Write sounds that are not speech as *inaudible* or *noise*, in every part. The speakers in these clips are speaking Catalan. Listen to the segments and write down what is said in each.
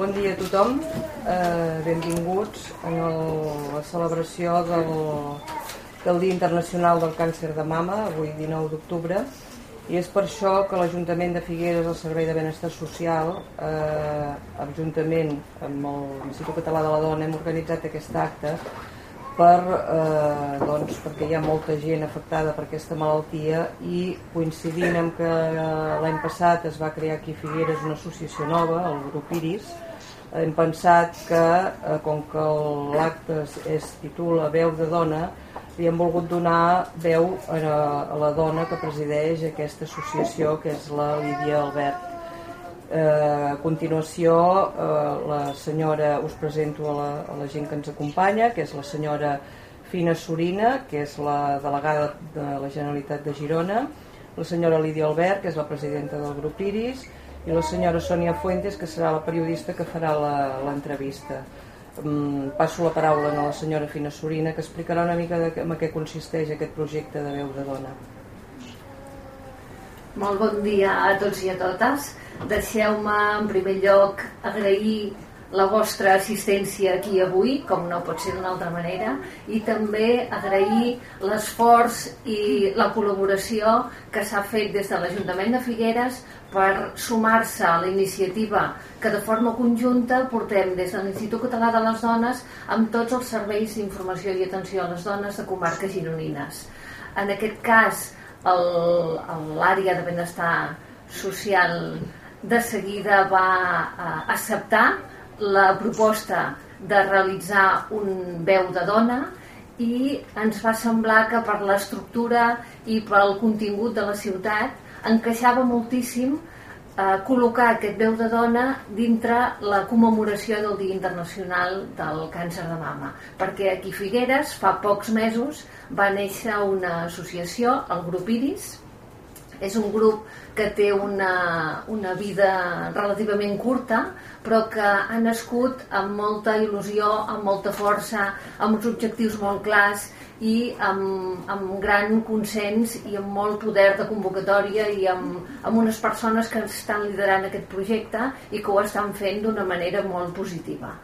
bon dia a tothom, eh, benvinguts a la celebració del, del Dia Internacional del Càncer de Mama, avui 19 d'octubre, i és per això que l'Ajuntament de Figueres, el Servei de Benestar Social, eh, juntament amb l'Institut Català de la Dona, hem organitzat aquest acte per, eh, doncs, perquè hi ha molta gent afectada per aquesta malaltia i coincidint amb que l'any passat es va crear aquí a Figueres una associació nova, el grup Iris, hem pensat que, eh, com que l'acte es, titula Veu de Dona, li hem volgut donar veu a, a la dona que presideix aquesta associació, que és la Lídia Albert. Eh, a continuació, eh, la senyora, us presento a la, a la gent que ens acompanya, que és la senyora Fina Sorina, que és la delegada de la Generalitat de Girona, la senyora Lídia Albert, que és la presidenta del grup Iris, i la senyora Sònia Fuentes, que serà la periodista que farà l'entrevista. Mm, passo la paraula a la senyora Fina Sorina, que explicarà una mica de, en què consisteix aquest projecte de veu de dona. Molt bon dia a tots i a totes. Deixeu-me, en primer lloc, agrair la vostra assistència aquí avui, com no pot ser d'una altra manera, i també agrair l'esforç i la col·laboració que s'ha fet des de l'Ajuntament de Figueres per sumar-se a la iniciativa que de forma conjunta portem des de l'Institut Català de les Dones amb tots els serveis d'informació i atenció a les dones de comarques gironines. En aquest cas, l'àrea de benestar social de seguida va eh, acceptar la proposta de realitzar un veu de dona i ens va semblar que per l'estructura i pel contingut de la ciutat encaixava moltíssim eh, col·locar aquest veu de dona dintre la commemoració del Dia Internacional del Càncer de Mama. Perquè aquí Figueres fa pocs mesos va néixer una associació, el grup Iris. És un grup que té una, una vida relativament curta, però que ha nascut amb molta il·lusió, amb molta força, amb uns objectius molt clars i amb, amb gran consens i amb molt poder de convocatòria i amb, amb unes persones que estan liderant aquest projecte i que ho estan fent d'una manera molt positiva.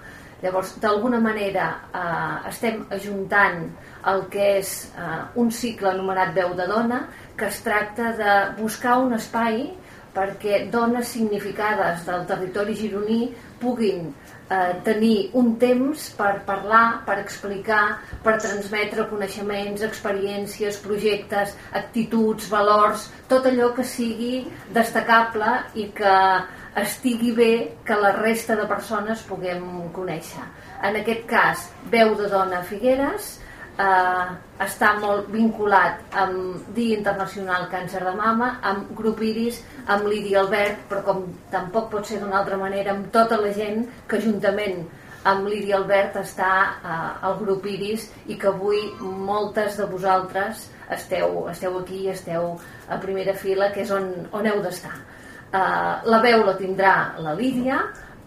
Llavors, d'alguna manera, eh, estem ajuntant el que és eh, un cicle anomenat Veu de Dona, que es tracta de buscar un espai perquè dones significades del territori gironí puguin eh, tenir un temps per parlar, per explicar, per transmetre coneixements, experiències, projectes, actituds, valors, tot allò que sigui destacable i que estigui bé que la resta de persones puguem conèixer. En aquest cas, Veu de Dona Figueres eh, està molt vinculat amb Dia Internacional Càncer de Mama, amb Grup Iris, amb Lídia Albert, però com tampoc pot ser d'una altra manera, amb tota la gent que juntament amb Lídia Albert està eh, al grup Iris i que avui moltes de vosaltres esteu, esteu aquí i esteu a primera fila, que és on, on heu d'estar. Uh, la veu la tindrà la Lídia,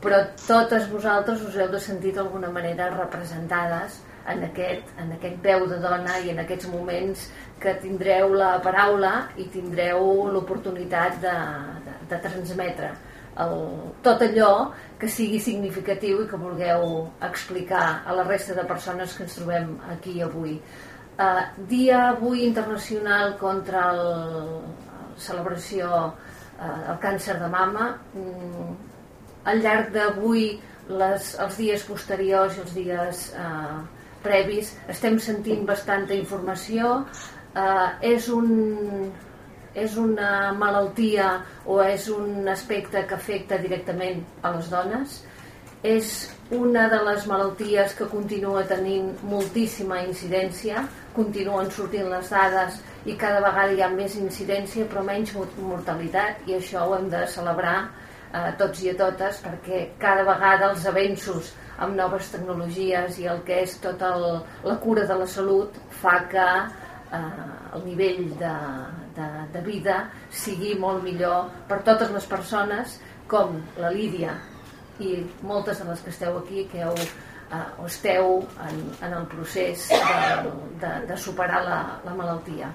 però totes vosaltres us heu de sentir d'alguna manera representades en aquest, en aquest veu de dona i en aquests moments que tindreu la paraula i tindreu l'oportunitat de, de, de transmetre el, tot allò que sigui significatiu i que vulgueu explicar a la resta de persones que ens trobem aquí avui. Uh, dia avui internacional contra el, la celebració eh, el càncer de mama mm, al llarg d'avui els dies posteriors i els dies eh, previs. Estem sentint bastanta informació. Eh, és un és una malaltia o és un aspecte que afecta directament a les dones. És una de les malalties que continua tenint moltíssima incidència, continuen sortint les dades i cada vegada hi ha més incidència però menys mortalitat i això ho hem de celebrar eh, tots i a totes perquè cada vegada els avenços amb noves tecnologies i el que és tota la cura de la salut fa que eh, el nivell de, de, de vida sigui molt millor per totes les persones com la Lídia i moltes de les que esteu aquí que heu eh, esteu en, en el procés de, de, de superar la, la malaltia.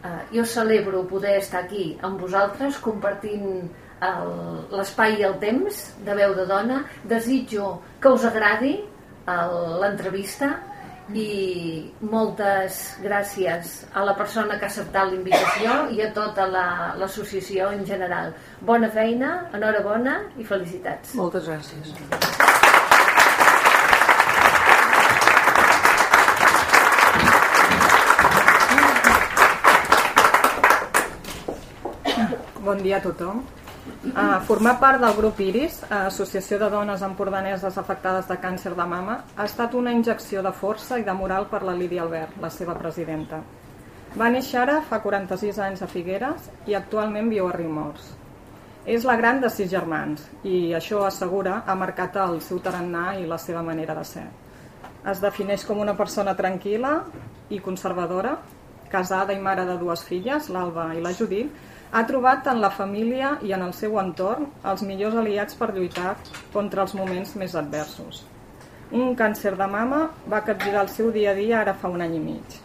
Eh, jo celebro poder estar aquí amb vosaltres compartint l'espai i el temps de veu de dona. Desitjo que us agradi l'entrevista i moltes gràcies a la persona que ha acceptat l'invitació i a tota l'associació la, en general. Bona feina, enhorabona i felicitats. Moltes gràcies. Bon dia a tothom. Uh, formar part del grup IRIS, Associació de Dones Empordaneses Afectades de Càncer de Mama, ha estat una injecció de força i de moral per la Lídia Albert, la seva presidenta. Va néixer ara fa 46 anys a Figueres i actualment viu a Riumors. És la gran de sis germans i això assegura ha marcat el seu tarannà i la seva manera de ser. Es defineix com una persona tranquil·la i conservadora, casada i mare de dues filles, l'Alba i la Judit, ha trobat en la família i en el seu entorn els millors aliats per lluitar contra els moments més adversos. Un càncer de mama va capgirar el seu dia a dia ara fa un any i mig.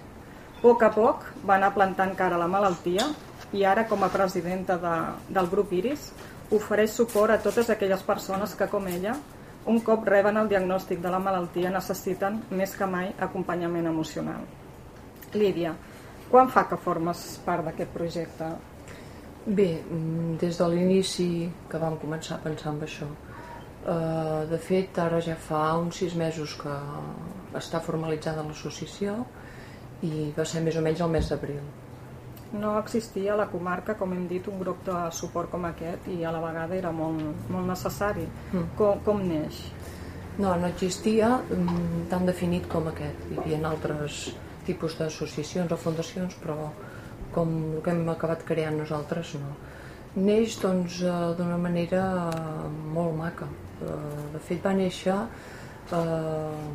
A poc a poc va anar plantant cara a la malaltia i ara, com a presidenta de, del grup IRIS, ofereix suport a totes aquelles persones que, com ella, un cop reben el diagnòstic de la malaltia necessiten més que mai acompanyament emocional. Lídia, quan fa que formes part d'aquest projecte? Bé, mm, des de l'inici que vam començar a pensar en això. Uh, de fet, ara ja fa uns sis mesos que està formalitzada l'associació i va ser més o menys el mes d'abril. No existia a la comarca, com hem dit, un grup de suport com aquest i a la vegada era molt, molt necessari. Mm. Com, com neix? No, no existia mm, tan definit com aquest. Hi havia altres tipus d'associacions o fundacions, però com el que hem acabat creant nosaltres, no. Neix doncs eh, d'una manera eh, molt maca. Eh, de fet va néixer eh,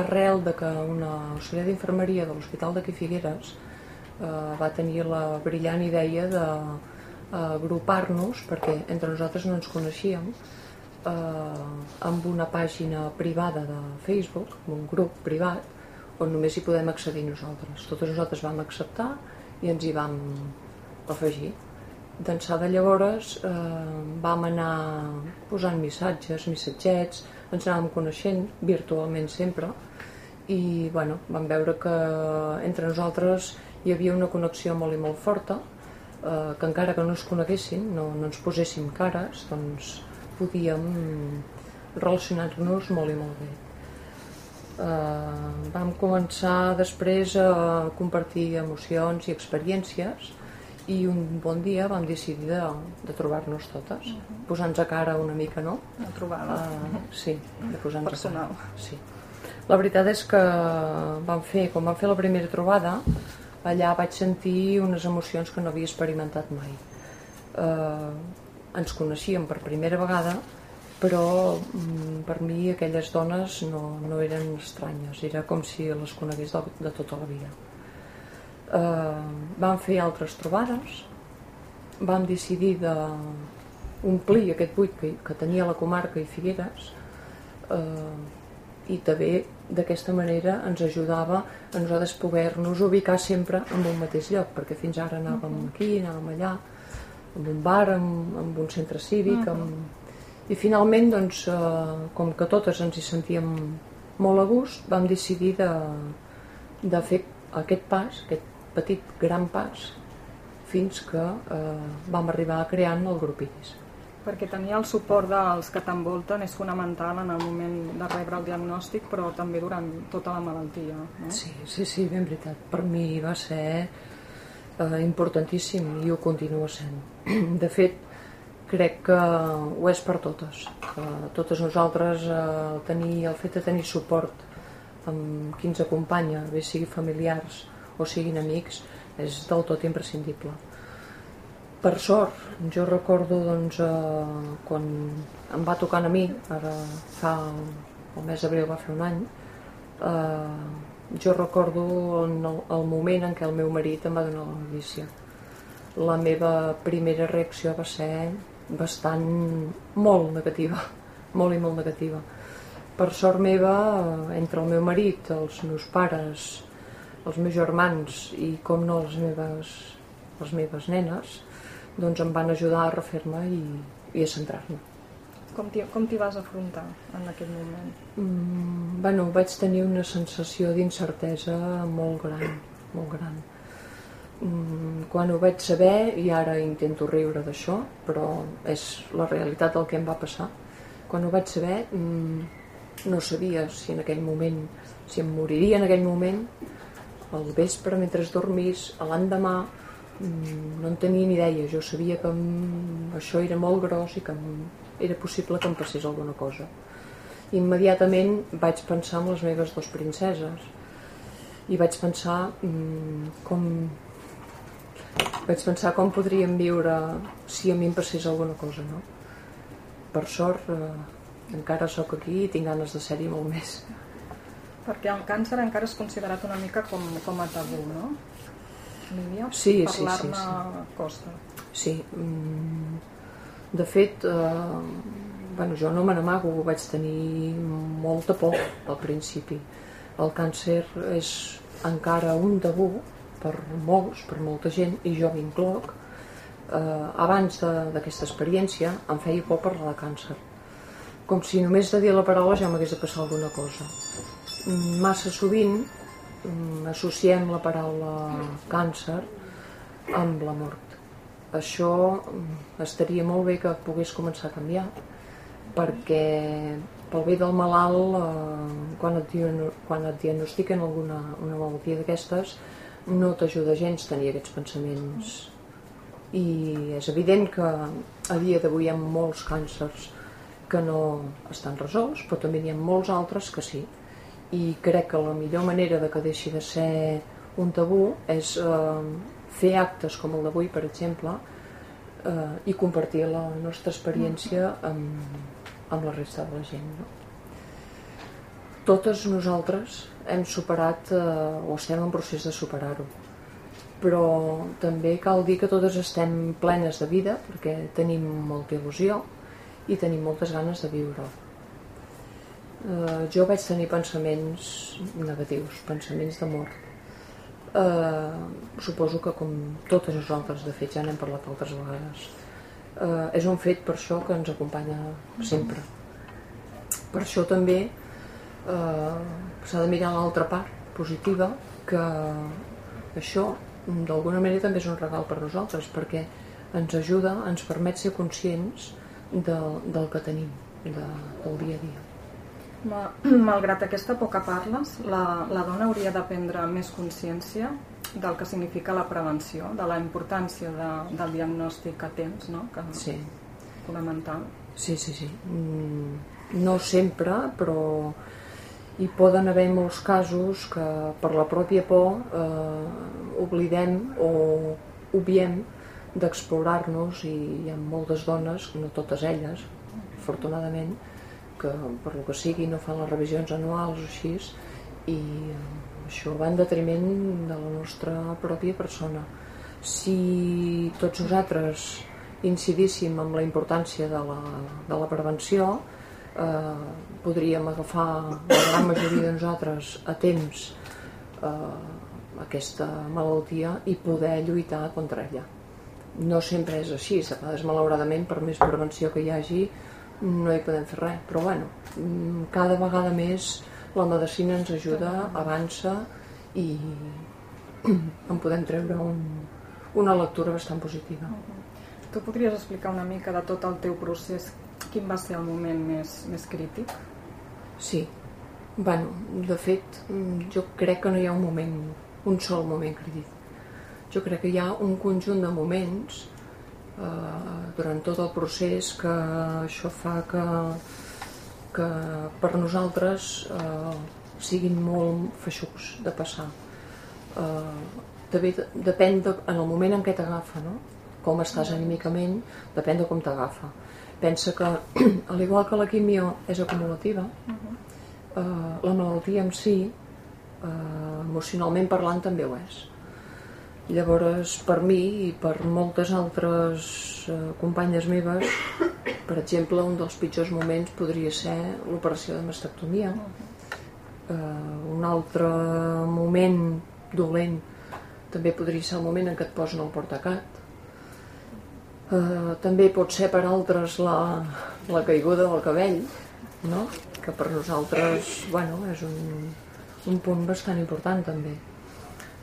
arrel de que una auxiliar d'infermeria de l'Hospital d'aquí Figueres eh, va tenir la brillant idea de agrupar-nos perquè entre nosaltres no ens coneixíem eh, amb una pàgina privada de Facebook, un grup privat on només hi podem accedir nosaltres. Totes nosaltres vam acceptar i ens hi vam afegir. D'ençà de llavors eh, vam anar posant missatges, missatgets, ens anàvem coneixent virtualment sempre i bueno, vam veure que entre nosaltres hi havia una connexió molt i molt forta eh, que encara que no ens coneguessin, no, no ens poséssim cares, doncs podíem relacionar-nos molt i molt bé eh, vam començar després a compartir emocions i experiències i un bon dia vam decidir de, de trobar-nos totes, uh -huh. posant-nos a cara una mica, no? A trobar-la. Uh, sí, de posar Personal. A cara. Sí. La veritat és que vam fer, quan vam fer la primera trobada, allà vaig sentir unes emocions que no havia experimentat mai. Uh, ens coneixíem per primera vegada però mm, per mi aquelles dones no, no eren estranyes, era com si les conegués de, de tota la vida. Eh, vam fer altres trobades, vam decidir de omplir aquest buit que, que tenia la comarca i Figueres eh, i també d'aquesta manera ens ajudava a nosaltres poder-nos ubicar sempre en un mateix lloc, perquè fins ara anàvem aquí, anàvem allà, en un bar, en, en un centre cívic, en, i finalment, doncs, eh, com que totes ens hi sentíem molt a gust, vam decidir de, de fer aquest pas, aquest petit gran pas, fins que eh, vam arribar a crear el grup Iris. Perquè tenir el suport dels que t'envolten és fonamental en el moment de rebre el diagnòstic, però també durant tota la malaltia. No? Sí, sí, sí, ben veritat. Per mi va ser eh, importantíssim i ho continua sent. *clears throat* De fet, crec que ho és per totes que totes nosaltres eh, tenir, el fet de tenir suport amb qui ens acompanya bé sigui familiars o siguin amics és del tot imprescindible. Per sort jo recordo doncs, eh, quan em va tocant a mi ara fa el mes d'abril va fer un any eh, jo recordo el, el moment en què el meu marit em va donar la notícia. La meva primera reacció va ser bastant molt negativa, *laughs* molt i molt negativa. Per sort meva, entre el meu marit, els meus pares, els meus germans i com no les meves, les meves nenes, doncs em van ajudar a refer-me i, i a centrar-me. Com t'hi com vas afrontar en aquell moment? Mm, bueno, vaig tenir una sensació d'incertesa molt gran, molt gran. Mm, quan ho vaig saber, i ara intento riure d'això, però és la realitat del que em va passar, quan ho vaig saber mm, no sabia si en aquell moment, si em moriria en aquell moment, al vespre mentre dormís, l'endemà, mm, no en tenia ni idea, jo sabia que això era molt gros i que era possible que em passés alguna cosa. Immediatament vaig pensar en les meves dues princeses i vaig pensar com vaig pensar com podríem viure si a mi em passés alguna cosa, no? Per sort, eh, encara sóc aquí i tinc ganes de ser-hi molt més. Perquè el càncer encara és considerat una mica com, com a tabú, no? Lídia, Sí, sí, sí, sí. costa. Sí, mm, de fet, eh, bueno, jo no me n'amago, vaig tenir molta por al principi. El càncer és encara un tabú per molts, per molta gent, i jo m'incloc. Eh, abans d'aquesta experiència em feia por parlar de càncer. Com si només de dir la paraula ja m'hagués de passar alguna cosa. Massa sovint mm, associem la paraula càncer amb la mort. Això mm, estaria molt bé que pogués començar a canviar, perquè pel bé del malalt, eh, quan, et, quan et diagnostiquen alguna una malaltia d'aquestes, no t'ajuda gens tenir aquests pensaments. I és evident que a dia d'avui hi ha molts càncers que no estan resolts, però també n'hi ha molts altres que sí. I crec que la millor manera de que deixi de ser un tabú és eh, fer actes com el d'avui, per exemple, eh, i compartir la nostra experiència amb, amb la resta de la gent. No? Totes nosaltres hem superat eh, o estem en procés de superar-ho, però també cal dir que totes estem plenes de vida perquè tenim molta il·lusió i tenim moltes ganes de viure. Eh, jo vaig tenir pensaments negatius, pensaments de mort. Eh, suposo que com totes nosaltres, de fet ja n'hem parlat altres vegades, eh, és un fet per això que ens acompanya sempre. Per això també eh, s'ha de mirar l'altra part positiva, que això d'alguna manera també és un regal per nosaltres, perquè ens ajuda, ens permet ser conscients del, del que tenim, de, del dia a dia. Ma- Malgrat aquesta que parles, la, la dona hauria de prendre més consciència del que significa la prevenció, de la importància de, del diagnòstic a temps, no? que Sí, fonamental. sí, sí. sí. Mm, No sempre, però hi poden haver molts casos que per la pròpia por eh, oblidem o obviem d'explorar-nos i hi ha moltes dones, no totes elles, afortunadament, que per lo que sigui no fan les revisions anuals o així i eh, això va en detriment de la nostra pròpia persona. Si tots nosaltres incidíssim en la importància de la, de la prevenció, eh, podríem agafar la gran majoria de nosaltres a temps eh, aquesta malaltia i poder lluitar contra ella. No sempre és així, a vegades malauradament per més prevenció que hi hagi no hi podem fer res, però bueno, mm, cada vegada més la medicina ens ajuda, avança i *clears throat* en podem treure un, una lectura bastant positiva. Tu podries explicar una mica de tot el teu procés, quin va ser el moment més, més crític? Sí, bueno, de fet, jo crec que no hi ha un moment, un sol moment crític. Jo crec que hi ha un conjunt de moments eh, durant tot el procés que això fa que, que per nosaltres eh, siguin molt feixucs de passar. Eh, també de- depèn de, en el moment en què t'agafa, no? com estàs anímicament, depèn de com t'agafa. Pensa que, *clears throat* al igual que la quimio és acumulativa, eh, la malaltia en si, eh, emocionalment parlant, també ho és. Llavors, per mi i per moltes altres eh, companyes meves, per exemple, un dels pitjors moments podria ser l'operació de mastectomia. Eh, un altre moment dolent també podria ser el moment en què et posen el portacat. Uh, també pot ser per altres la, la caiguda del cabell, no? que per nosaltres bueno, és un, un punt bastant important també.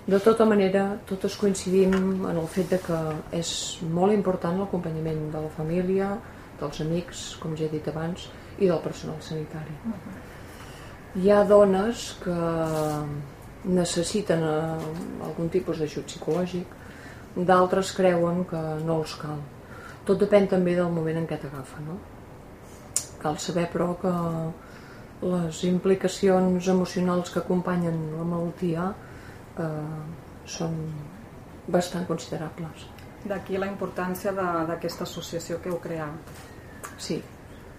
De tota manera, totes coincidim en el fet de que és molt important l'acompanyament de la família, dels amics, com ja he dit abans, i del personal sanitari. Hi ha dones que necessiten eh, algun tipus d'ajut psicològic, d'altres creuen que no els cal. Tot depèn també del moment en què t'agafa, no? Cal saber, però, que les implicacions emocionals que acompanyen la malaltia eh, són bastant considerables. D'aquí la importància d'aquesta associació que heu creat. Sí,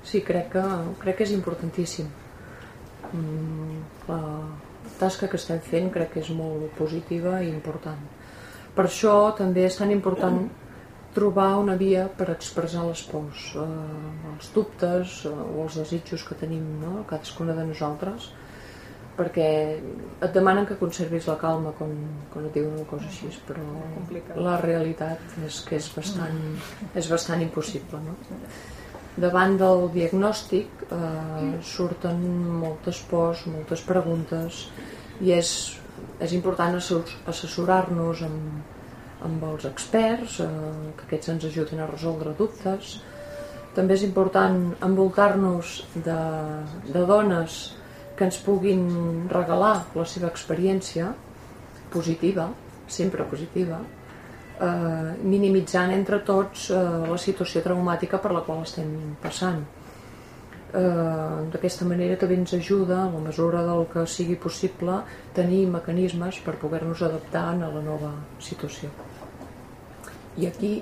sí crec, que, crec que és importantíssim. Mm, la tasca que estem fent crec que és molt positiva i important. Per això també és tan important trobar una via per expressar les pors, eh, els dubtes eh, o els desitjos que tenim no? cadascuna de nosaltres perquè et demanen que conservis la calma quan, quan et diuen una cosa així, però la realitat és que és bastant, és bastant impossible. No? Davant del diagnòstic eh, surten moltes pors, moltes preguntes i és, és important assessorar-nos amb, amb els experts, eh, que aquests ens ajuden a resoldre dubtes. També és important envoltar-nos de, de dones que ens puguin regalar la seva experiència positiva, sempre positiva, eh, minimitzant entre tots eh, la situació traumàtica per la qual estem passant. Eh, D'aquesta manera també ens ajuda, a la mesura del que sigui possible, tenir mecanismes per poder-nos adaptar a la nova situació. I aquí,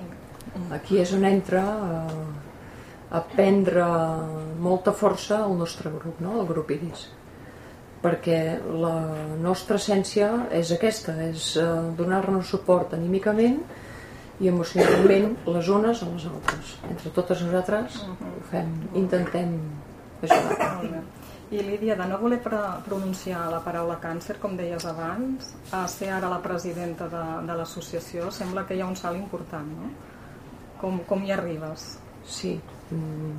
aquí és on entra eh, a prendre molta força el nostre grup, no? el grup Iris perquè la nostra essència és aquesta, és eh, donar-nos suport anímicament i emocionalment les unes a les altres. Entre totes nosaltres ho fem, intentem ajudar. I Lídia, de no voler pronunciar la paraula càncer, com deies abans, a ser ara la presidenta de, de l'associació, sembla que hi ha un salt important, no? Com, com hi arribes? Sí. Mm.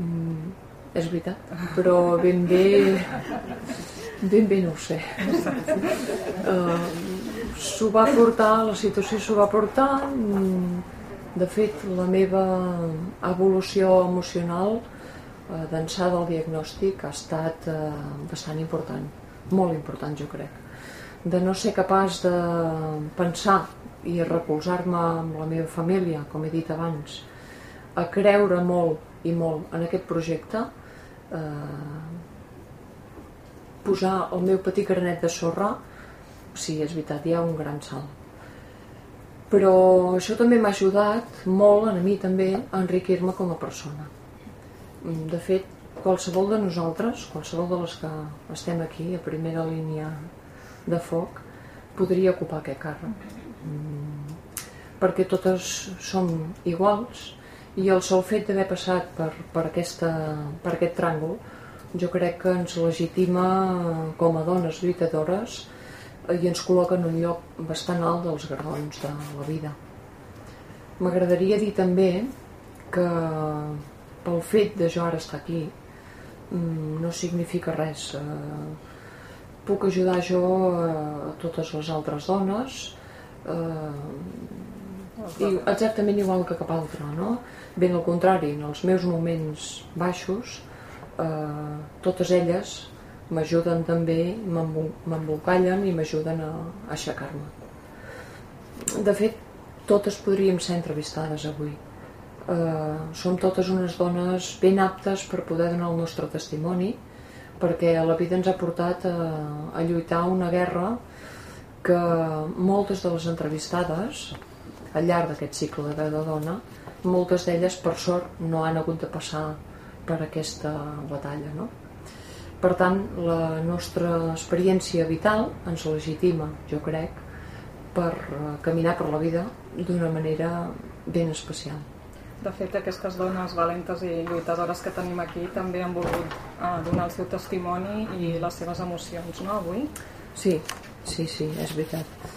Mm és veritat, però ben bé ben bé no ho sé uh, *laughs* s'ho va portar la situació s'ho va portar. De fet la meva evolució emocional uh, d'ençà del diagnòstic ha estat uh, bastant important molt important jo crec. De no ser capaç de pensar i recolzar-me amb la meva família com he dit abans a creure molt i molt en aquest projecte eh, posar el meu petit granet de sorra sí, és veritat, hi ha un gran salt. Però això també m'ha ajudat molt a mi també a enriquir-me com a persona. De fet, qualsevol de nosaltres qualsevol de les que estem aquí a primera línia de foc podria ocupar aquest càrrec. Mm, perquè totes som iguals i el sol fet d'haver passat per, per, aquesta, per aquest tràngol jo crec que ens legitima com a dones lluitadores i ens col·loca en un lloc bastant alt dels garrons de la vida. M'agradaria dir també que pel fet de jo ara estar aquí mm, no significa res. Eh, puc ajudar jo a totes les altres dones eh, i exactament igual que cap altre, no? Ben al contrari, en els meus moments baixos, eh, totes elles m'ajuden també, m'embolcallen i m'ajuden a, aixecar-me. De fet, totes podríem ser entrevistades avui. Eh, som totes unes dones ben aptes per poder donar el nostre testimoni, perquè la vida ens ha portat a, a lluitar una guerra que moltes de les entrevistades al llarg d'aquest cicle de la dona, moltes d'elles, per sort, no han hagut de passar per aquesta batalla. No? Per tant, la nostra experiència vital ens legitima, jo crec, per eh, caminar per la vida d'una manera ben especial. De fet, aquestes dones valentes i lluitadores que tenim aquí també han volgut eh, donar el seu testimoni i les seves emocions, no, avui? Sí, sí, sí, és veritat.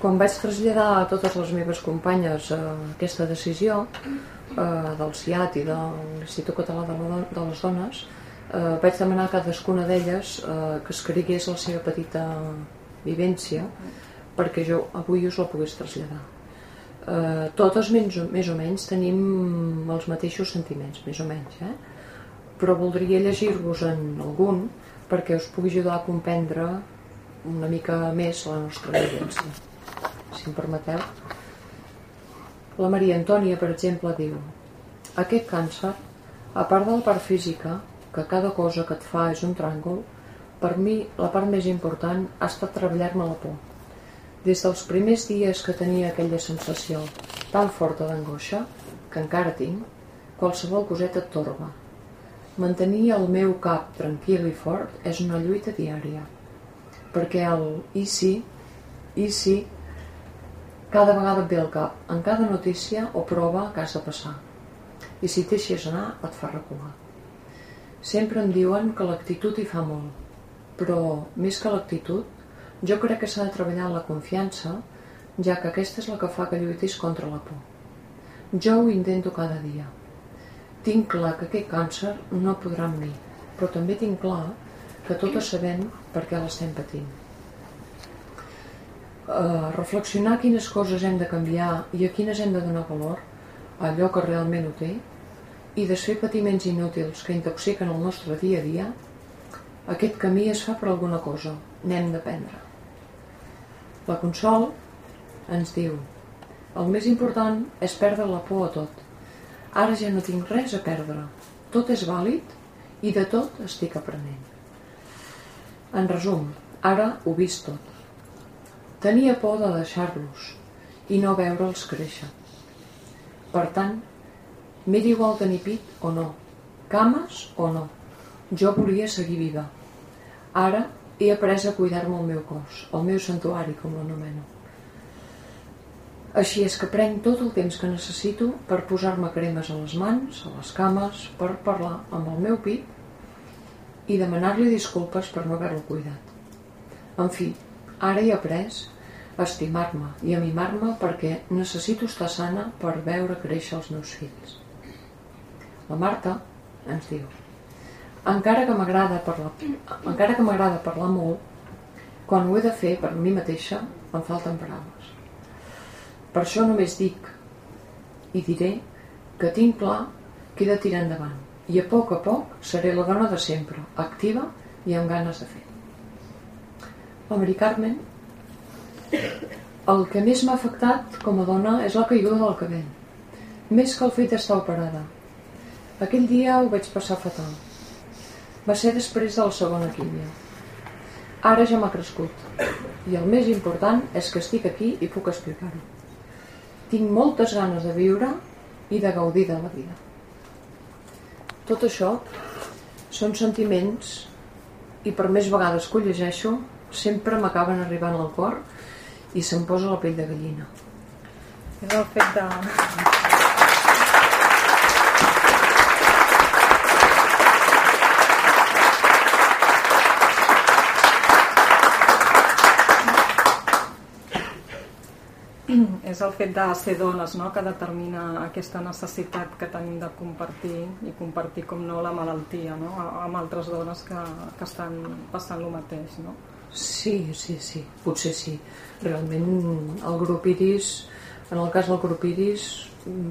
Quan vaig traslladar a totes les meves companyes eh, aquesta decisió eh, del CIAT i de l'Institut Català de, la, de les Dones, eh, vaig demanar a cadascuna d'elles eh, que escrigués la seva petita vivència perquè jo avui us la pogués traslladar. Eh, totes més, més o menys tenim els mateixos sentiments, més o menys, eh? però voldria llegir-vos en algun perquè us pugui ajudar a comprendre una mica més la nostra vivència. Si em permeteu. La Maria Antònia, per exemple, diu Aquest càncer, a part de la part física, que cada cosa que et fa és un tràngol, per mi la part més important ha estat treballar-me la por. Des dels primers dies que tenia aquella sensació tan forta d'angoixa, que encara tinc, qualsevol coseta et torba. Mantenir el meu cap tranquil i fort és una lluita diària, perquè el i si, i si, cada vegada et ve al cap, en cada notícia o prova que has de passar. I si deixes anar, et fa recular. Sempre em diuen que l'actitud hi fa molt, però més que l'actitud, jo crec que s'ha de treballar en la confiança, ja que aquesta és la que fa que lluitis contra la por. Jo ho intento cada dia. Tinc clar que aquest càncer no podrà amb mi, però també tinc clar que totes sabem per què l'estem patint. Uh, reflexionar quines coses hem de canviar i a quines hem de donar valor, allò que realment ho té, i desfer patiments inútils que intoxiquen el nostre dia a dia, aquest camí es fa per alguna cosa, n'hem d'aprendre. La Consol ens diu el més important és perdre la por a tot. Ara ja no tinc res a perdre. Tot és vàlid i de tot estic aprenent. En resum, ara ho vist tot. Tenia por de deixar-los i no veure'ls créixer. Per tant, m'era igual tenir pit o no, cames o no. Jo volia seguir viva. Ara he après a cuidar-me el meu cos, el meu santuari, com l'anomeno. Així és que prenc tot el temps que necessito per posar-me cremes a les mans, a les cames, per parlar amb el meu pit i demanar-li disculpes per no haver-lo cuidat. En fi, Ara he après a estimar-me i a mimar-me perquè necessito estar sana per veure créixer els meus fills. La Marta ens diu encara que m'agrada parlar, encara que m'agrada parlar molt, quan ho he de fer per mi mateixa em falten paraules. Per això només dic i diré que tinc clar que he de tirar endavant i a poc a poc seré la dona de sempre, activa i amb ganes de fer. La Mari Carmen, el que més m'ha afectat com a dona és la caiguda del cabell, més que el fet d'estar operada. Aquell dia ho vaig passar fatal. Va ser després de la segona químia. Ara ja m'ha crescut. I el més important és que estic aquí i puc explicar-ho. Tinc moltes ganes de viure i de gaudir de la vida. Tot això són sentiments i per més vegades que ho llegeixo sempre m'acaben arribant al cor i se'm posa la pell de gallina. És el fet de... *clears throat* és el fet de ser dones no? que determina aquesta necessitat que tenim de compartir i compartir com no la malaltia no? amb altres dones que, que estan passant el mateix no? Sí, sí, sí, potser sí. Realment el grup Iris, en el cas del grup Iris,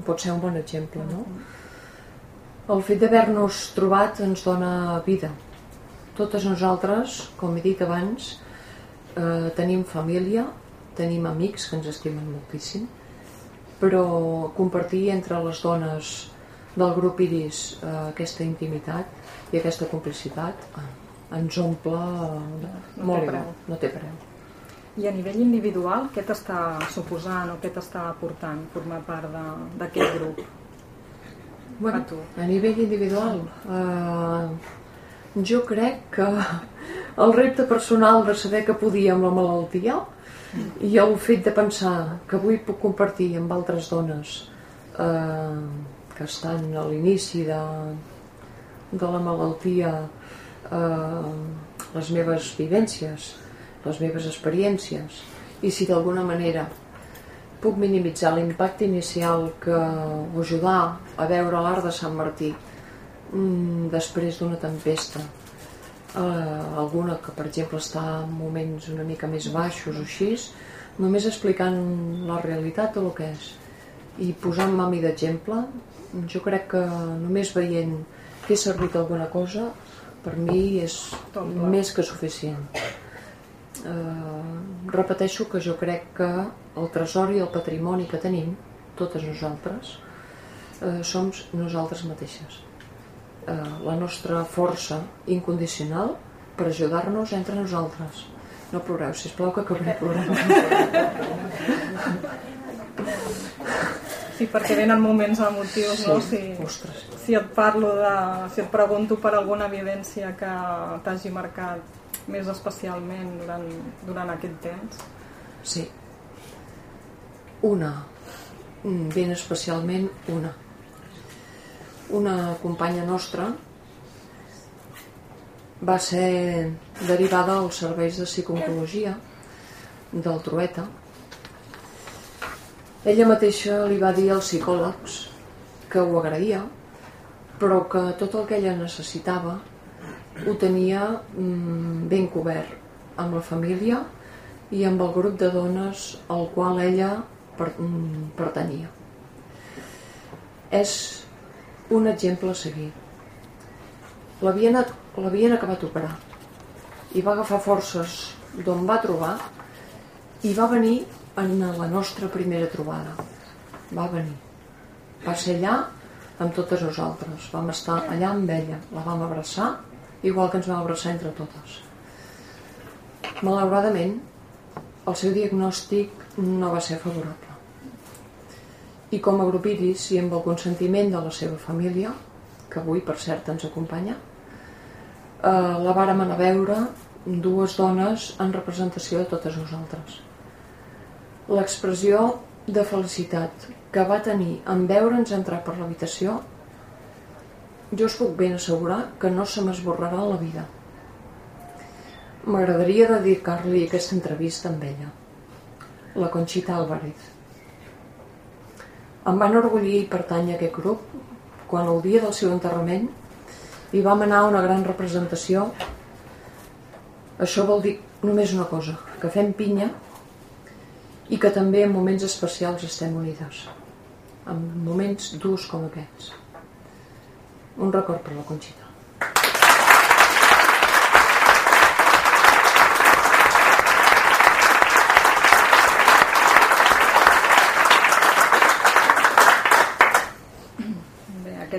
pot ser un bon exemple, no? El fet d'haver-nos trobat ens dona vida. Totes nosaltres, com he dit abans, eh, tenim família, tenim amics que ens estimen moltíssim, però compartir entre les dones del grup Iris eh, aquesta intimitat i aquesta complicitat eh, ens omple no, molt preu. no té preu. I a nivell individual, què t'està suposant o què t'està aportant formar part d'aquest grup? Bueno, a, tu? a nivell individual, eh, jo crec que el repte personal de saber que podia amb la malaltia i el fet de pensar que avui puc compartir amb altres dones eh, que estan a l'inici de, de la malaltia eh, les meves vivències, les meves experiències i si d'alguna manera puc minimitzar l'impacte inicial que ajudar a veure l'art de Sant Martí mm, després d'una tempesta eh, alguna que per exemple està en moments una mica més baixos o així només explicant la realitat o el que és. I posant mami d'exemple jo crec que només veient que he servit alguna cosa per mi és més que suficient. Eh, repeteixo que jo crec que el tresor i el patrimoni que tenim, totes nosaltres, eh, som nosaltres mateixes. Eh, la nostra força incondicional per ajudar-nos entre nosaltres. No ploreu, sisplau, que acabaré plorant. Sí, perquè venen moments emotius, sí, no? Si, ostres. si et parlo de... si et pregunto per alguna evidència que t'hagi marcat més especialment durant, durant aquest temps? Sí. Una, mm, ben especialment una. Una companya nostra va ser derivada als serveis de psicologia del Trueta. Ella mateixa li va dir als psicòlegs que ho agraïa, però que tot el que ella necessitava ho tenia mm, ben cobert amb la família i amb el grup de dones al qual ella mm, pertanyia. És un exemple a seguir. L'havien acabat d'operar i va agafar forces d'on va trobar i va venir en la nostra primera trobada. Va venir. Va ser allà amb totes nosaltres. Vam estar allà amb ella, la vam abraçar igual que ens vam abraçar entre totes. Malauradament, el seu diagnòstic no va ser favorable. I com a grup Iris i amb el consentiment de la seva família, que avui per cert ens acompanya, eh, la vàrem anar a veure dues dones en representació de totes nosaltres. L'expressió de felicitat que va tenir en veure'ns entrar per l'habitació jo us puc ben assegurar que no se m'esborrarà la vida. M'agradaria dedicar-li aquesta entrevista amb ella, la Conxita Álvarez. Em va enorgullir pertany a aquest grup quan el dia del seu enterrament hi vam anar a una gran representació. Això vol dir només una cosa, que fem pinya i que també en moments especials estem unides, en moments durs com aquests. Un record per la Conxita.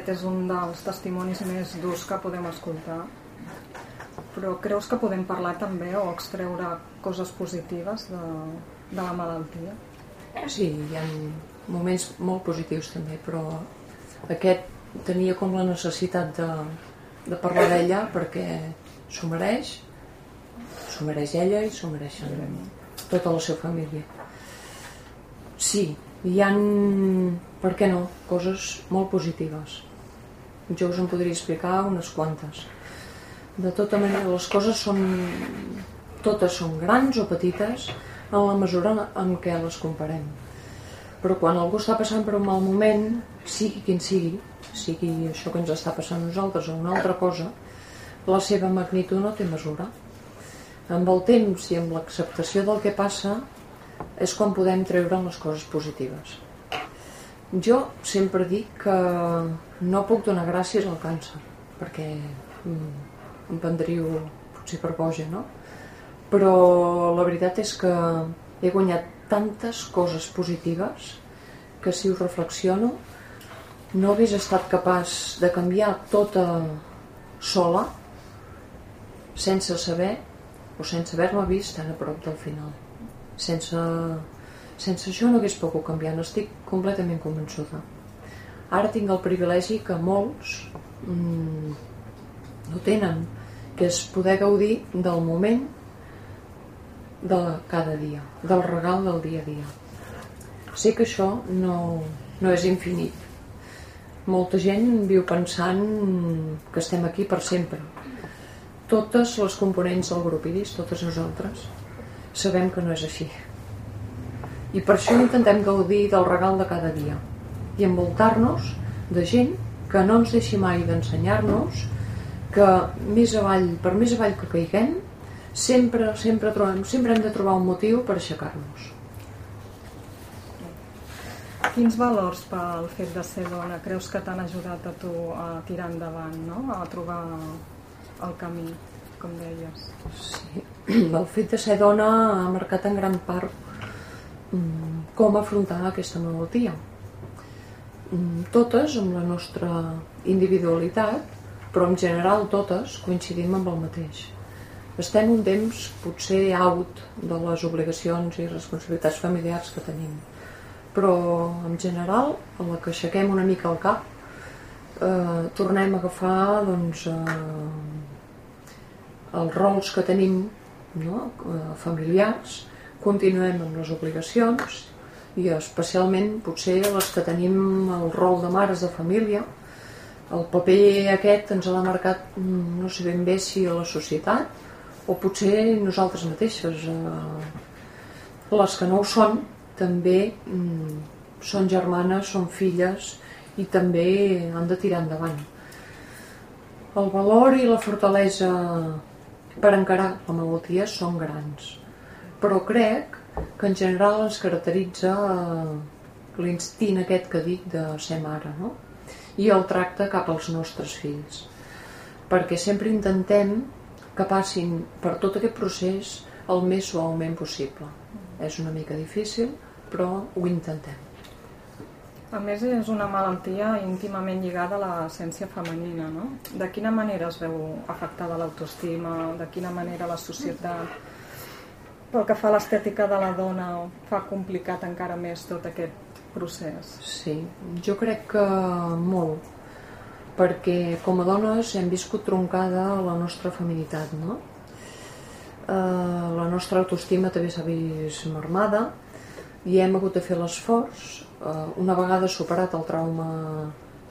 Aquest és un dels testimonis més durs que podem escoltar. Però creus que podem parlar també o extreure coses positives de, de la malaltia? Sí, hi ha moments molt positius també, però aquest tenia com la necessitat de, de parlar d'ella perquè s'ho mereix, s'ho mereix ella i s'ho mereixen tota la seva família. Sí, hi han, per què no, coses molt positives. Jo us en podria explicar unes quantes. De tota manera, les coses són... Totes són grans o petites en la mesura en què les comparem. Però quan algú està passant per un mal moment, sigui quin sigui, sigui això que ens està passant a nosaltres o una altra cosa, la seva magnitud no té mesura. Amb el temps i amb l'acceptació del que passa és quan podem treure les coses positives. Jo sempre dic que no puc donar gràcies al càncer, perquè mm, em prendríeu potser per boja, no? Però la veritat és que he guanyat tantes coses positives que si ho reflexiono no hagués estat capaç de canviar tota sola sense saber o sense haver-me vist tan a prop del final. Sense, sense això no hagués pogut canviar, n'estic completament convençuda. Ara tinc el privilegi que molts mm, no tenen, que és poder gaudir del moment de cada dia, del regal del dia a dia. Sé que això no, no és infinit, molta gent viu pensant que estem aquí per sempre. Totes les components del grup IDIS, totes nosaltres, sabem que no és així. I per això intentem gaudir del regal de cada dia i envoltar-nos de gent que no ens deixi mai d'ensenyar-nos que més avall, per més avall que caiguem, sempre, sempre, trobem, sempre hem de trobar un motiu per aixecar-nos. Quins valors pel fet de ser dona creus que t'han ajudat a tu a tirar endavant, no? a trobar el camí, com deies? Sí, *clears throat* el fet de ser dona ha marcat en gran part com afrontar aquesta malaltia. Mm, totes amb la nostra individualitat, però en general totes coincidim amb el mateix. Estem un temps potser out de les obligacions i responsabilitats familiars que tenim però en general a la que aixequem una mica el cap eh, tornem a agafar doncs, eh, els rols que tenim no? eh, familiars continuem amb les obligacions i especialment potser les que tenim el rol de mares de família. El paper aquest ens ha marcat no sé ben bé si a la societat o potser nosaltres mateixes. Eh, les que no ho són també mm, són germanes, són filles i també han de tirar endavant. El valor i la fortalesa per encarar la malaltia són grans, però crec que en general ens caracteritza eh, l'instint aquest que dic de ser mare, no? I el tracte cap als nostres fills. Perquè sempre intentem que passin per tot aquest procés el més suaument possible. És una mica difícil, però ho intentem. A més, és una malaltia íntimament lligada a l'essència femenina, no? De quina manera es veu afectada l'autoestima? De quina manera la societat, pel que fa a l'estètica de la dona, fa complicat encara més tot aquest procés? Sí, jo crec que molt, perquè com a dones hem viscut troncada la nostra feminitat, no? Eh, la nostra autoestima també s'ha vist marmada, i hem hagut de fer l'esforç, eh, una vegada superat el trauma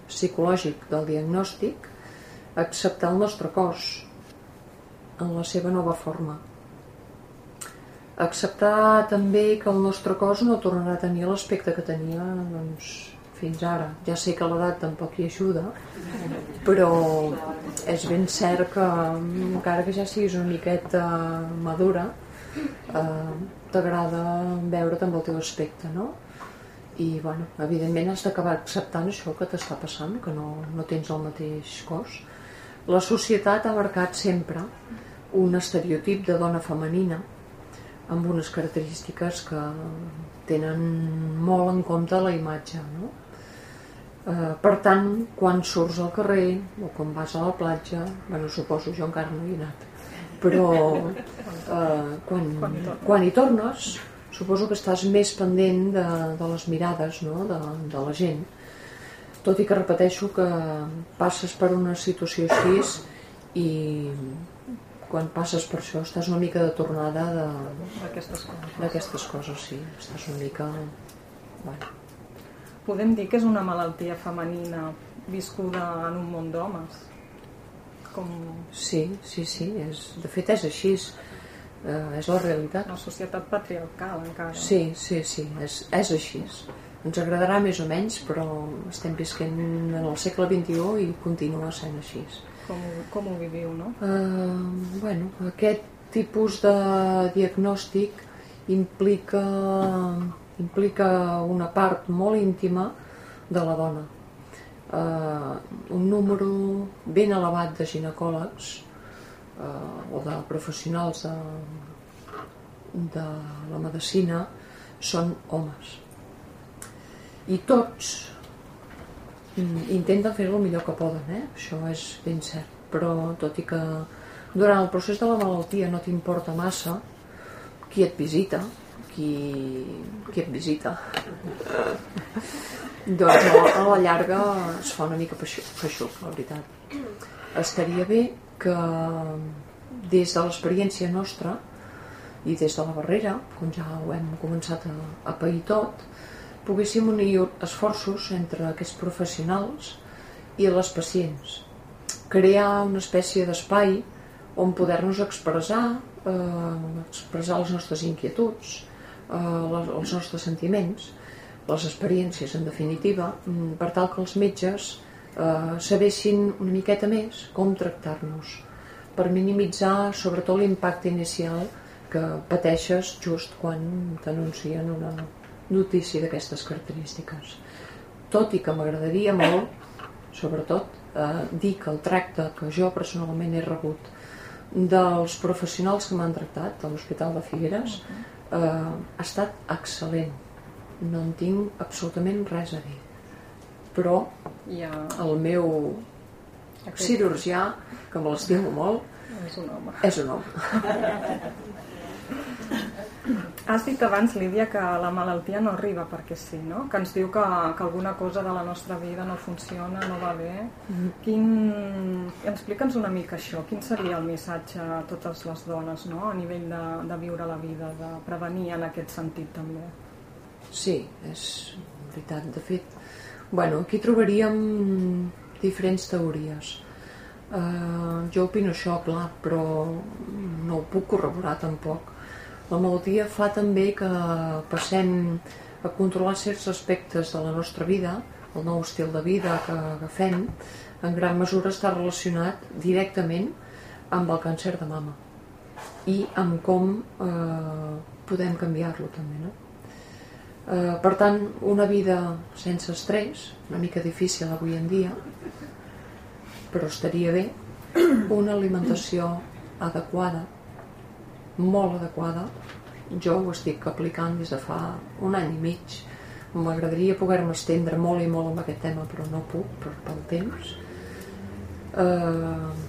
psicològic del diagnòstic, acceptar el nostre cos en la seva nova forma. Acceptar també que el nostre cos no tornarà a tenir l'aspecte que tenia doncs, fins ara. Ja sé que l'edat tampoc hi ajuda, però és ben cert que encara que ja siguis una miqueta madura, eh, t'agrada veure't amb el teu aspecte, no? I, bueno, evidentment has d'acabar acceptant això que t'està passant, que no, no tens el mateix cos. La societat ha marcat sempre un estereotip de dona femenina amb unes característiques que tenen molt en compte la imatge, no? Eh, per tant, quan surts al carrer o quan vas a la platja, bueno, suposo jo encara no hi he anat, però *laughs* eh, quan, quan hi tornes suposo que estàs més pendent de, de les mirades no? de, de la gent tot i que repeteixo que passes per una situació així i quan passes per això estàs una mica de tornada d'aquestes coses. d'aquestes coses, sí, estàs una mica... Bueno. Podem dir que és una malaltia femenina viscuda en un món d'homes? com... Sí, sí, sí, és, de fet és així, eh, és la realitat. Una societat patriarcal encara. Sí, sí, sí, és, és així. Ens agradarà més o menys, però estem visquent en el segle XXI i continua sent així. Com, com ho viviu, no? Uh, bueno, aquest tipus de diagnòstic implica, implica una part molt íntima de la dona eh, un número ben elevat de ginecòlegs eh, o de professionals de, de la medicina són homes. I tots intenten fer el millor que poden, eh? això és ben cert, però tot i que durant el procés de la malaltia no t'importa massa qui et visita, qui, qui et visita *laughs* doncs a la llarga es fa una mica feixuc, la veritat. Estaria bé que des de l'experiència nostra i des de la barrera, com ja ho hem començat a, a pair tot, poguéssim unir esforços entre aquests professionals i les pacients. Crear una espècie d'espai on poder-nos expressar, eh, expressar les nostres inquietuds, les, els nostres sentiments, les experiències en definitiva, mm, per tal que els metges eh, sabessin una miqueta més com tractar-nos, per minimitzar sobretot l'impacte inicial que pateixes just quan t'anuncien una notícia d'aquestes característiques. Tot i que m'agradaria molt, sobretot, eh, dir que el tracte que jo personalment he rebut dels professionals que m'han tractat a l'Hospital de Figueres eh, ha estat excel·lent. No en tinc absolutament res a dir. Però Ja, el meu cirurgià, que me l'estimo molt, és un home. és un home. *laughs* Has dit abans, Lídia, que la malaltia no arriba perquè sí, no? Que ens diu que, que alguna cosa de la nostra vida no funciona, no va bé. Quin... Explica'ns una mica això. Quin seria el missatge a totes les dones, no? A nivell de, de viure la vida, de prevenir en aquest sentit també. Sí, és veritat. De fet, bueno, aquí trobaríem diferents teories. Uh, jo opino això, clar, però no ho puc corroborar tampoc. La malaltia fa també que passem a controlar certs aspectes de la nostra vida, el nou estil de vida que agafem, en gran mesura està relacionat directament amb el càncer de mama i amb com eh, podem canviar-lo també, no? Eh, per tant, una vida sense estrès, una mica difícil avui en dia, però estaria bé una alimentació adequada, molt adequada. Jo ho estic aplicant des de fa un any i mig. M'agradaria poder-me estendre molt i molt amb aquest tema, però no puc per, pel temps. Eh,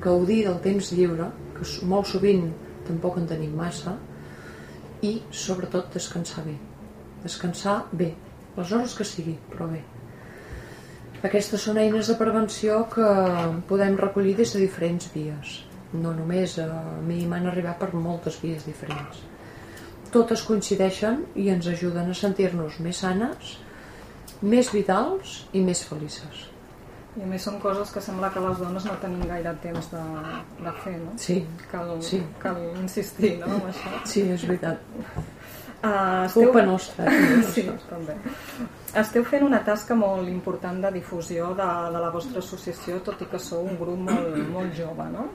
gaudir del temps lliure, que molt sovint tampoc en tenim massa, i sobretot descansar bé. Descansar bé, les hores que sigui, però bé. Aquestes són eines de prevenció que podem recollir des de diferents vies. No només a mi m'han arribat per moltes vies diferents. Totes coincideixen i ens ajuden a sentir-nos més sanes, més vitals i més felices. I a més són coses que sembla que les dones no tenim gaire temps de, de fer, no? Sí, Cal, Sí. cal insistir, no, en això. sí, és veritat. Uh, esteu... Culpa nostra. eh? Sí, també. Esteu fent una tasca molt important de difusió de, de la vostra associació, tot i que sou un grup molt, molt jove, no?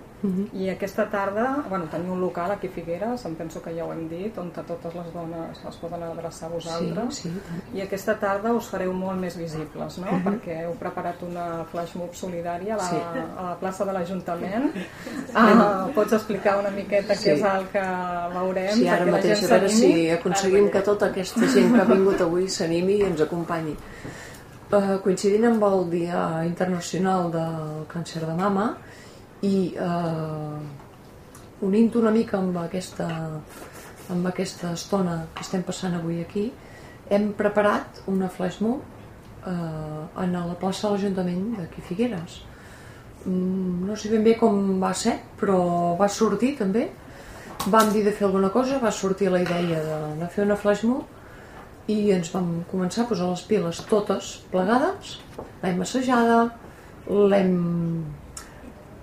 I aquesta tarda, bueno, teniu un local aquí a Figueres, em penso que ja ho hem dit, on totes les dones es poden adreçar a vosaltres. Sí, sí. I aquesta tarda us fareu molt més visibles, no? Perquè heu preparat una flash mob solidària a la, Sí. a la plaça de l'Ajuntament. Ah, pots explicar una miqueta Sí. què és el que veurem? Sí, ara mateix, a veure si aconseguim que tota aquesta gent que ha vingut avui s'animi i ens acompanyi. Uh, coincidint amb el Dia Internacional del Càncer de Mama i uh, unint una mica amb aquesta, amb aquesta estona que estem passant avui aquí, hem preparat una flash mob uh, en la plaça de l'Ajuntament d'aquí Figueres. Mm, no sé ben bé com va ser, però va sortir també. Vam dir de fer alguna cosa, va sortir la idea de, de fer una flash mob i ens vam començar a posar les piles totes plegades, l'hem assajada, l'hem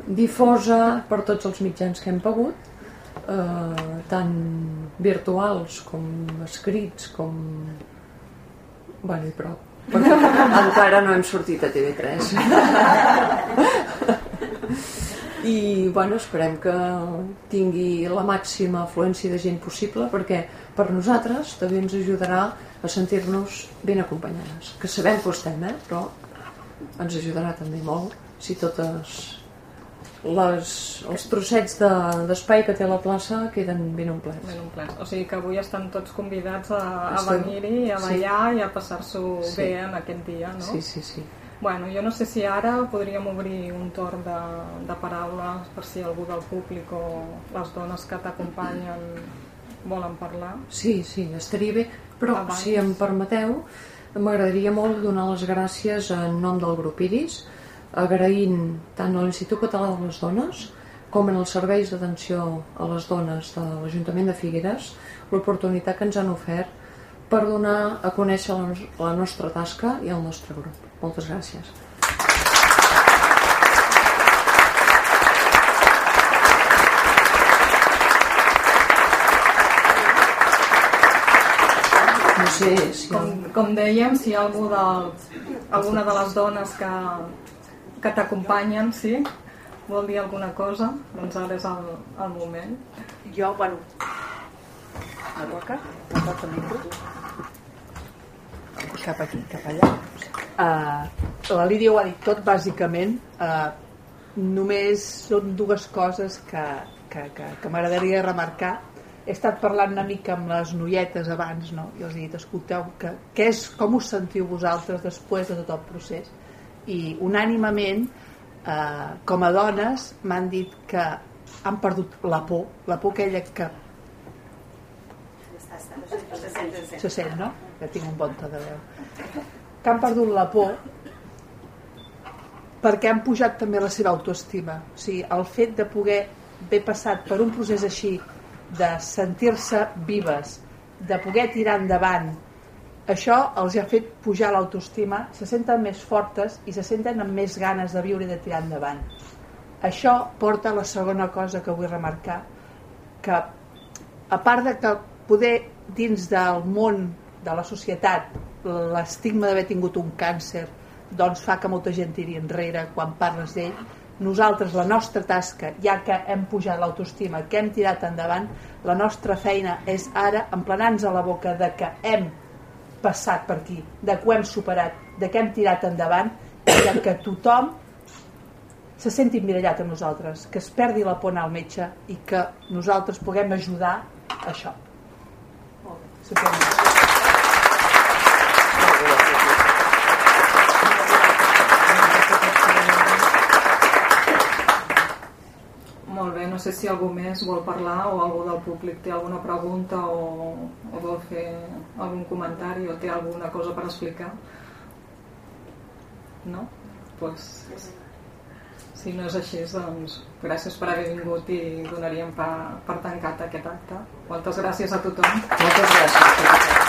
difosa per tots els mitjans que hem pogut, eh, tant virtuals com escrits com... Bueno, i prou. Perquè encara no hem sortit a TV3. *laughs* I bueno, esperem que tingui la màxima afluència de gent possible perquè per nosaltres també ens ajudarà a sentir-nos ben acompanyades. Que sabem que ho estem, eh? però ens ajudarà també molt si totes les, els trossets de- d'espai de, que té la plaça queden ben omplerts. Ben omplets. O sigui que avui estan tots convidats a, a venir-hi, a sí. ballar i a passar-s'ho Sí. bé en aquest dia, no? Sí, sí, sí. Bueno, jo no sé si ara podríem obrir un torn de, de paraules per si algú del públic o les dones que t'acompanyen volen parlar. Sí, sí, estaria bé, però Abans. si em permeteu, m'agradaria molt donar les gràcies en nom del grup Iris, agraint tant a l'Institut Català de les Dones com en els serveis d'atenció a les dones de l'Ajuntament de Figueres l'oportunitat que ens han ofert per donar a conèixer la, nos- la nostra tasca i el nostre grup. Moltes gràcies. procés. Com, com dèiem, si hi ha algú de, alguna de les dones que, que t'acompanyen, sí, vol dir alguna cosa, doncs ara és el, el moment. Jo, bueno, la boca, la micro. Cap aquí, cap allà. Uh, la Lídia ho ha dit tot, bàsicament. Uh, només són dues coses que, que, que, que m'agradaria remarcar. He estat parlant una mica amb les noietes abans, no? i els he dit, escolteu, que, que és, com us sentiu vosaltres després de tot el procés? I unànimament, eh, com a dones, m'han dit que han perdut la por, la por aquella que se sent, no? Que tinc un bon to de veu. Que han perdut la por perquè han pujat també la seva autoestima. O sigui, el fet de poder haver passat per un procés així, de sentir-se vives, de poder tirar endavant, això els ha fet pujar l'autoestima, se senten més fortes i se senten amb més ganes de viure i de tirar endavant. Això porta a la segona cosa que vull remarcar, que a part de que poder dins del món, de la societat, l'estigma d'haver tingut un càncer doncs fa que molta gent tiri enrere quan parles d'ell, nosaltres, la nostra tasca, ja que hem pujat l'autoestima, que hem tirat endavant, la nostra feina és ara emplenar-nos a la boca de que hem passat per aquí, de que ho hem superat, de que hem tirat endavant i de que tothom se senti mirallat amb nosaltres, que es perdi la por al metge i que nosaltres puguem ajudar a això. Molt bé. No sé si algú més vol parlar o algú del públic té alguna pregunta o, o vol fer algun comentari o té alguna cosa per explicar. No? Pues, si no és així, doncs gràcies per haver vingut i donaríem per, per tancat aquest acte. Moltes gràcies a tothom. Moltes gràcies.